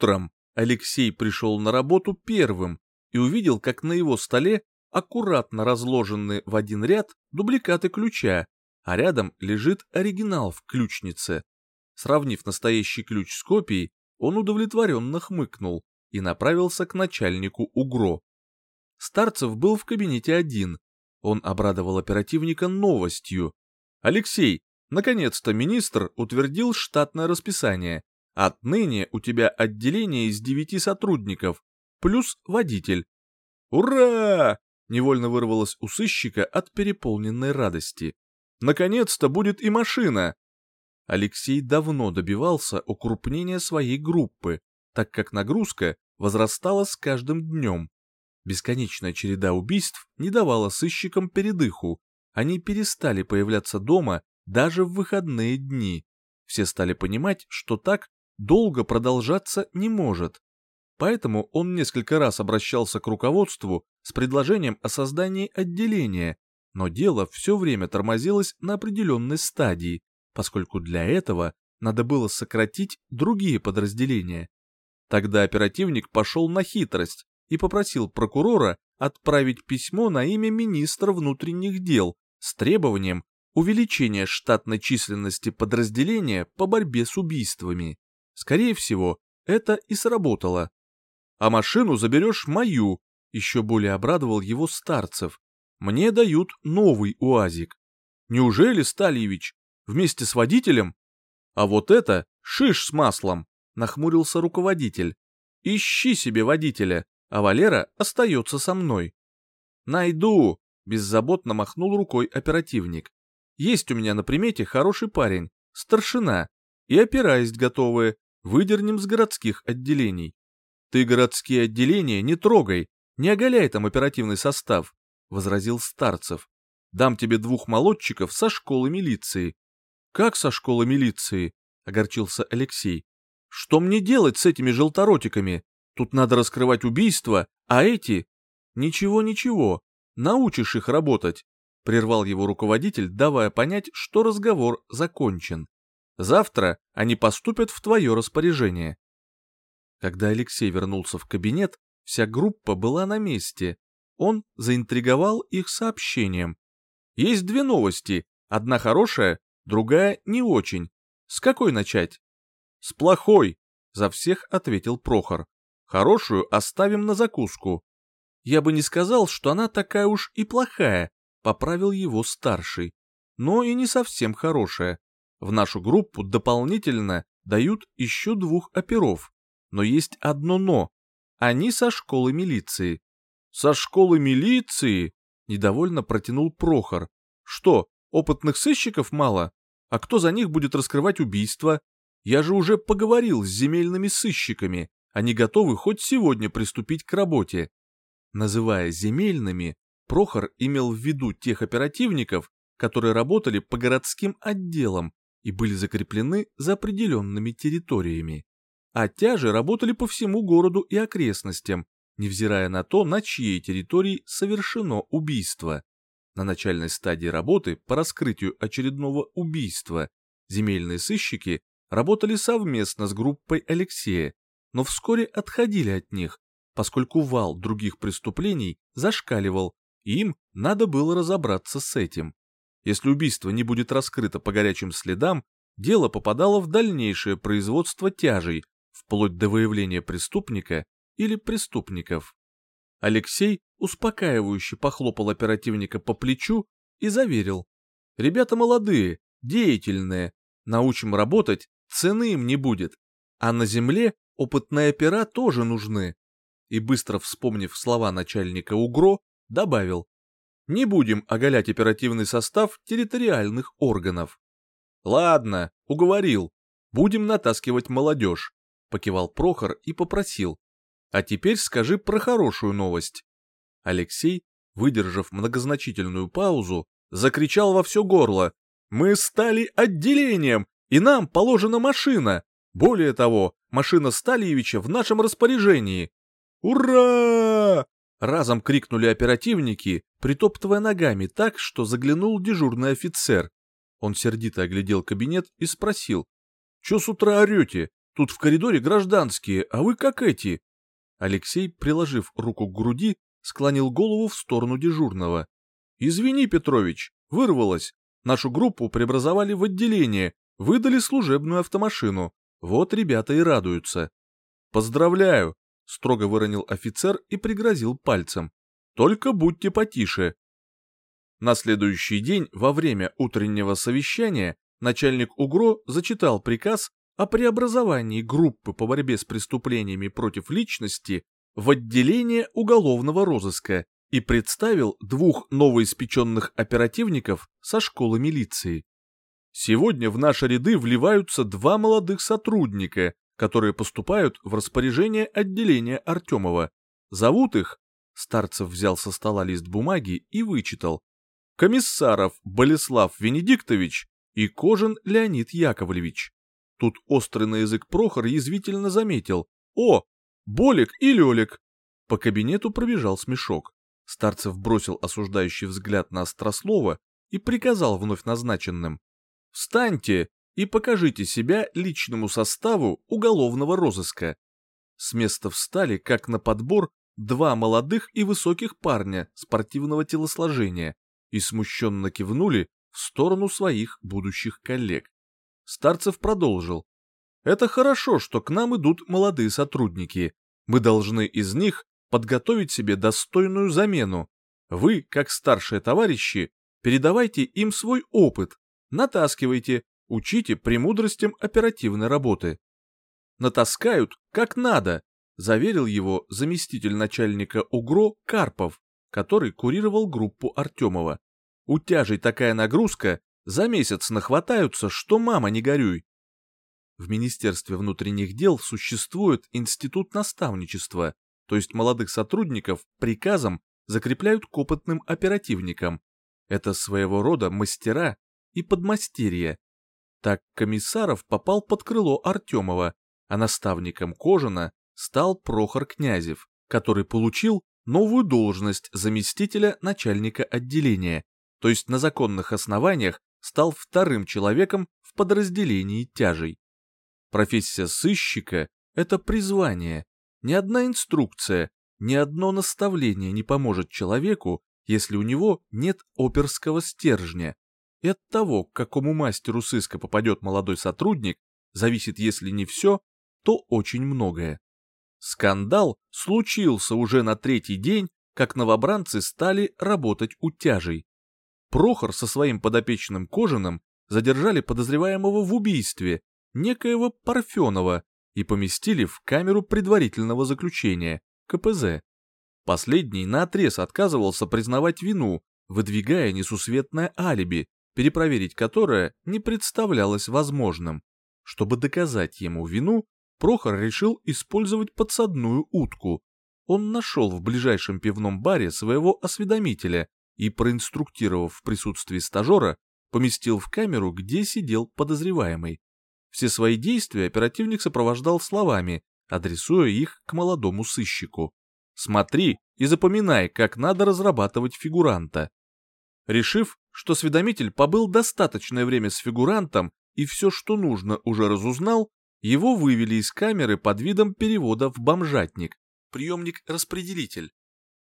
Утром Алексей пришел на работу первым и увидел, как на его столе аккуратно разложены в один ряд дубликаты ключа, а рядом лежит оригинал в ключнице. Сравнив настоящий ключ с копией, он удовлетворенно хмыкнул и направился к начальнику УГРО. Старцев был в кабинете один. Он обрадовал оперативника новостью. «Алексей, наконец-то министр утвердил штатное расписание. Отныне у тебя отделение из девяти сотрудников, плюс водитель. Ура! Невольно вырвалось у сыщика от переполненной радости. Наконец-то будет и машина. Алексей давно добивался укрупнения своей группы, так как нагрузка возрастала с каждым днем. Бесконечная череда убийств не давала сыщикам передыху, они перестали появляться дома даже в выходные дни. Все стали понимать, что так долго продолжаться не может. Поэтому он несколько раз обращался к руководству с предложением о создании отделения, но дело все время тормозилось на определенной стадии, поскольку для этого надо было сократить другие подразделения. Тогда оперативник пошел на хитрость и попросил прокурора отправить письмо на имя министра внутренних дел с требованием увеличения штатной численности подразделения по борьбе с убийствами. Скорее всего, это и сработало. А машину заберешь мою, еще более обрадовал его Старцев. Мне дают новый УАЗик. Неужели, Стальевич, вместе с водителем? А вот это шиш с маслом, нахмурился руководитель. Ищи себе водителя, а Валера остается со мной. Найду, беззаботно махнул рукой оперативник. Есть у меня на примете хороший парень, старшина, и опера есть готовые, выдернем с городских отделений. Ты городские отделения не трогай, не оголяй там оперативный состав, возразил Старцев. Дам тебе двух молодчиков со школы милиции. Как со школы милиции? Огорчился Алексей. Что мне делать с этими желторотиками? Тут надо раскрывать убийства, а эти... Ничего-ничего, научишь их работать. Прервал его руководитель, давая понять, что разговор закончен. Завтра они поступят в твое распоряжение. Когда Алексей вернулся в кабинет, вся группа была на месте. Он заинтриговал их сообщением. Есть две новости, одна хорошая, другая не очень. С какой начать? С плохой, за всех ответил Прохор. Хорошую оставим на закуску. Я бы не сказал, что она такая уж и плохая, поправил его старший. Но и не совсем хорошая. В нашу группу дополнительно дают еще двух оперов. Но есть одно «но». Они со школы милиции. Со школы милиции? Недовольно протянул Прохор. Что, опытных сыщиков мало? А кто за них будет раскрывать убийства? Я же уже поговорил с земельными сыщиками. Они готовы хоть сегодня приступить к работе. Называя земельными, Прохор имел в виду тех оперативников, которые работали по городским отделам и были закреплены за определенными территориями. А тяжи работали по всему городу и окрестностям, невзирая на то, на чьей территории совершено убийство. На начальной стадии работы по раскрытию очередного убийства земельные сыщики работали совместно с группой Алексея, но вскоре отходили от них, поскольку вал других преступлений зашкаливал, и им надо было разобраться с этим. Если убийство не будет раскрыто по горячим следам, дело попадало в дальнейшее производство тяжей, вплоть до выявления преступника или преступников. Алексей успокаивающе похлопал оперативника по плечу и заверил. «Ребята молодые, деятельные, научим работать, цены им не будет, а на земле опытные опера тоже нужны». И быстро вспомнив слова начальника УГРО, добавил. Не будем оголять оперативный состав территориальных органов. Ладно, уговорил. Будем натаскивать молодежь, покивал Прохор и попросил. А теперь скажи про хорошую новость. Алексей, выдержав многозначительную паузу, закричал во все горло. Мы стали отделением, и нам положена машина. Более того, машина Стальевича в нашем распоряжении. Ура! Разом крикнули оперативники, притоптывая ногами так, что заглянул дежурный офицер. Он сердито оглядел кабинет и спросил. «Чё с утра орете? Тут в коридоре гражданские, а вы как эти?» Алексей, приложив руку к груди, склонил голову в сторону дежурного. «Извини, Петрович, вырвалось. Нашу группу преобразовали в отделение, выдали служебную автомашину. Вот ребята и радуются». «Поздравляю», — строго выронил офицер и пригрозил пальцем. «Только будьте потише». На следующий день, во время утреннего совещания, начальник УГРО зачитал приказ о преобразовании группы по борьбе с преступлениями против личности в отделение уголовного розыска и представил двух новоиспеченных оперативников со школы милиции. Сегодня в наши ряды вливаются два молодых сотрудника, которые поступают в распоряжение отделения Артемова. Зовут их, Старцев взял со стола лист бумаги и вычитал, Комиссаров Болеслав Венедиктович и Кожин Леонид Яковлевич. Тут острый на язык Прохор язвительно заметил, «О, Болик и Лёлик!» По кабинету пробежал смешок. Старцев бросил осуждающий взгляд на Острослова и приказал вновь назначенным. «Встаньте и покажите себя личному составу уголовного розыска». С места встали, как на подбор, два молодых и высоких парня спортивного телосложения и смущенно кивнули в сторону своих будущих коллег. Старцев продолжил. «Это хорошо, что к нам идут молодые сотрудники. Мы должны из них подготовить себе достойную замену. Вы, как старшие товарищи, передавайте им свой опыт, натаскивайте, учите премудростям оперативной работы. Натаскают, как надо, заверил его заместитель начальника УГРО Карпов, который курировал группу Артемова. У тяжей такая нагрузка, за месяц нахватаются, что мама не горюй. В Министерстве внутренних дел существует институт наставничества, то есть молодых сотрудников приказом закрепляют к опытным оперативникам. Это своего рода мастера и подмастерья. Так Комиссаров попал под крыло Артемова, а наставником Кожина стал Прохор Князев, который получил новую должность заместителя начальника отделения, то есть на законных основаниях стал вторым человеком в подразделении тяжей. Профессия сыщика — это призвание. Ни одна инструкция, ни одно наставление не поможет человеку, если у него нет оперского стержня. И от того, к какому мастеру сыска попадет молодой сотрудник, зависит, если не все, то очень многое. Скандал случился уже на третий день, как новобранцы стали работать утяжей. Прохор со своим подопечным Кожаным задержали подозреваемого в убийстве, некоего Парфенова и поместили в камеру предварительного заключения, КПЗ. Последний наотрез отказывался признавать вину, выдвигая несусветное алиби, перепроверить которое не представлялось возможным. Чтобы доказать ему вину, Прохор решил использовать подсадную утку. Он нашел в ближайшем пивном баре своего осведомителя и, проинструктировав в присутствии стажера, поместил в камеру, где сидел подозреваемый. Все свои действия оперативник сопровождал словами, адресуя их к молодому сыщику. «Смотри и запоминай, как надо разрабатывать фигуранта». Решив, что осведомитель побыл достаточное время с фигурантом и все, что нужно, уже разузнал, его вывели из камеры под видом перевода в бомжатник, приемник-распределитель.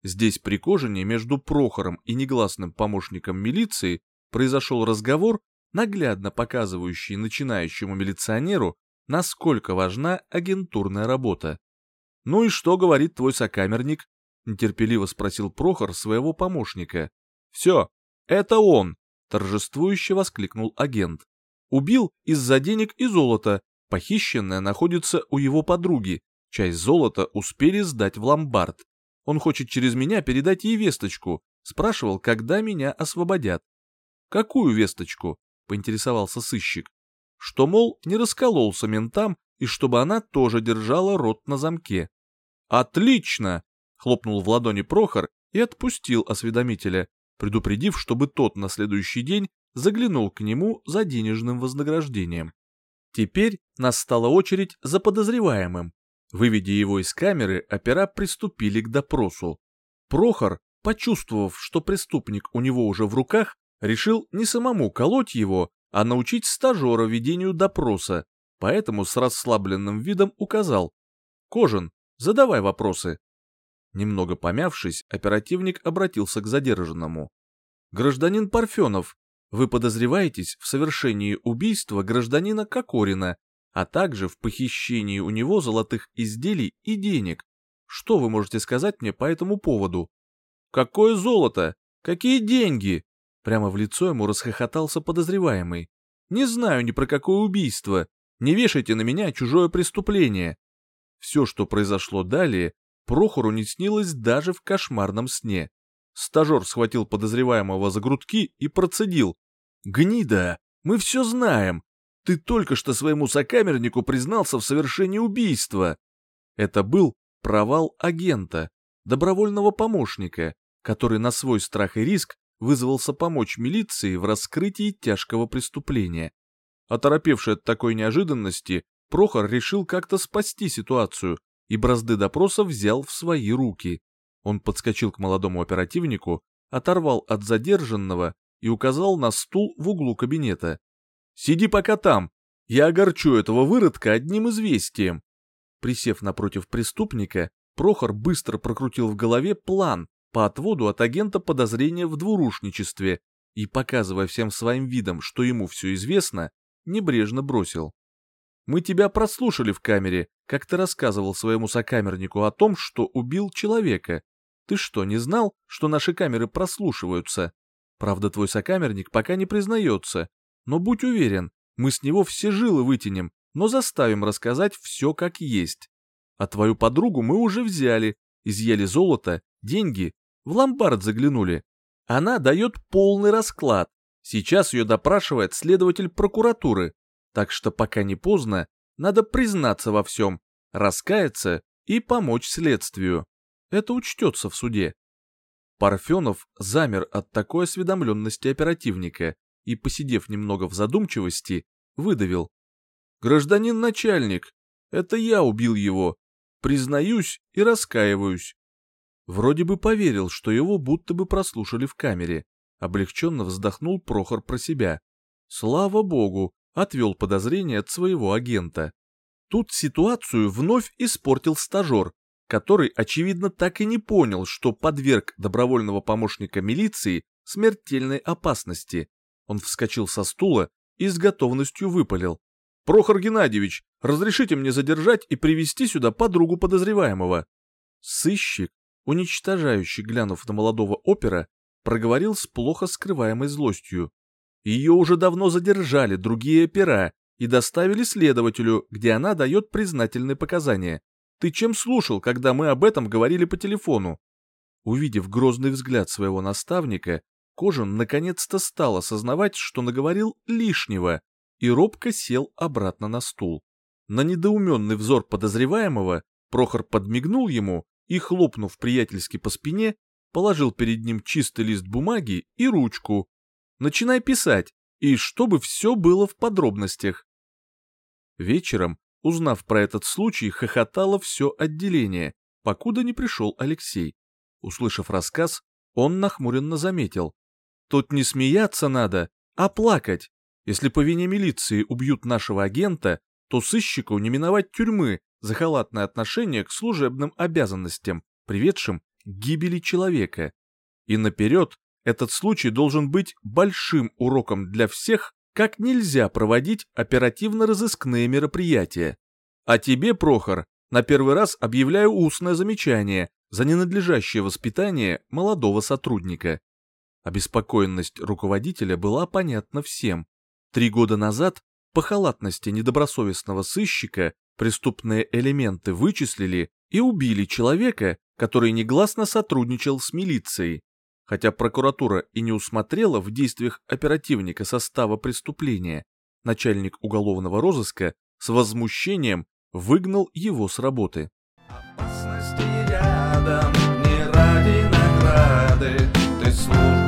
Здесь при Кожине между Прохором и негласным помощником милиции произошел разговор наглядно показывающий начинающему милиционеру, насколько важна агентурная работа. «Ну и что говорит твой сокамерник?» — нетерпеливо спросил Прохор своего помощника. «Все, это он!» — торжествующе воскликнул агент. «Убил из-за денег и золота. Похищенное находится у его подруги. Часть золота успели сдать в ломбард. Он хочет через меня передать ей весточку. Спрашивал, когда меня освободят. Какую весточку? — поинтересовался сыщик. Что, мол, не раскололся ментам и чтобы она тоже держала рот на замке. «Отлично!» — хлопнул в ладони Прохор и отпустил осведомителя, предупредив, чтобы тот на следующий день заглянул к нему за денежным вознаграждением. Теперь настала очередь за подозреваемым. Выведя его из камеры, опера приступили к допросу. Прохор, почувствовав, что преступник у него уже в руках, решил не самому колоть его, а научить стажера ведению допроса, поэтому с расслабленным видом указал. «Кожин, задавай вопросы». Немного помявшись, оперативник обратился к задержанному. «Гражданин Парфенов, вы подозреваетесь в совершении убийства гражданина Кокорина, а также в похищении у него золотых изделий и денег. Что вы можете сказать мне по этому поводу?» «Какое золото? Какие деньги?» Прямо в лицо ему расхохотался подозреваемый. «Не знаю ни про какое убийство. Не вешайте на меня чужое преступление». Все, что произошло далее, Прохору не снилось даже в кошмарном сне. Стажер схватил подозреваемого за грудки и процедил. «Гнида, мы все знаем. Ты только что своему сокамернику признался в совершении убийства». Это был провал агента, добровольного помощника, который на свой страх и риск вызвался помочь милиции в раскрытии тяжкого преступления. Оторопевший от такой неожиданности, Прохор решил как-то спасти ситуацию и бразды допроса взял в свои руки. Он подскочил к молодому оперативнику, оторвал от задержанного и указал на стул в углу кабинета. «Сиди пока там, я огорчу этого выродка одним известием». Присев напротив преступника, Прохор быстро прокрутил в голове план по отводу от агента подозрения в двурушничестве и, показывая всем своим видом, что ему все известно, небрежно бросил. Мы тебя прослушали в камере, как ты рассказывал своему сокамернику о том, что убил человека. Ты что, не знал, что наши камеры прослушиваются? Правда, твой сокамерник пока не признается. Но будь уверен, мы с него все жилы вытянем, но заставим рассказать все как есть. А твою подругу мы уже взяли, изъяли золото, деньги, в ломбард заглянули. Она дает полный расклад. Сейчас ее допрашивает следователь прокуратуры, так что пока не поздно, надо признаться во всем, раскаяться и помочь следствию. Это учтется в суде. Парфенов замер от такой осведомленности оперативника и, посидев немного в задумчивости, выдавил. «Гражданин начальник, это я убил его. Признаюсь и раскаиваюсь». Вроде бы поверил, что его будто бы прослушали в камере. Облегченно вздохнул Прохор про себя. Слава богу, отвел подозрение от своего агента. Тут ситуацию вновь испортил стажер, который, очевидно, так и не понял, что подверг добровольного помощника милиции смертельной опасности. Он вскочил со стула и с готовностью выпалил. «Прохор Геннадьевич, разрешите мне задержать и привести сюда подругу подозреваемого». Сыщик, уничтожающий, глянув на молодого опера, проговорил с плохо скрываемой злостью. Ее уже давно задержали другие опера и доставили следователю, где она дает признательные показания. Ты чем слушал, когда мы об этом говорили по телефону? Увидев грозный взгляд своего наставника, Кожин наконец-то стал осознавать, что наговорил лишнего, и робко сел обратно на стул. На недоуменный взор подозреваемого Прохор подмигнул ему и, хлопнув приятельски по спине, положил перед ним чистый лист бумаги и ручку, начинай писать, и чтобы все было в подробностях. Вечером, узнав про этот случай, хохотало все отделение, покуда не пришел Алексей. Услышав рассказ, он нахмуренно заметил. Тут не смеяться надо, а плакать. Если по вине милиции убьют нашего агента, то сыщику не миновать тюрьмы за халатное отношение к служебным обязанностям, приведшим к гибели человека. И наперед этот случай должен быть большим уроком для всех, как нельзя проводить оперативно-розыскные мероприятия. А тебе, Прохор, на первый раз объявляю устное замечание за ненадлежащее воспитание молодого сотрудника. Обеспокоенность руководителя была понятна всем. Три года назад по халатности недобросовестного сыщика преступные элементы вычислили и убили человека, который негласно сотрудничал с милицией хотя прокуратура и не усмотрела в действиях оперативника состава преступления, начальник уголовного розыска с возмущением выгнал его с работы. Опасности рядом, не ради награды, ты служишь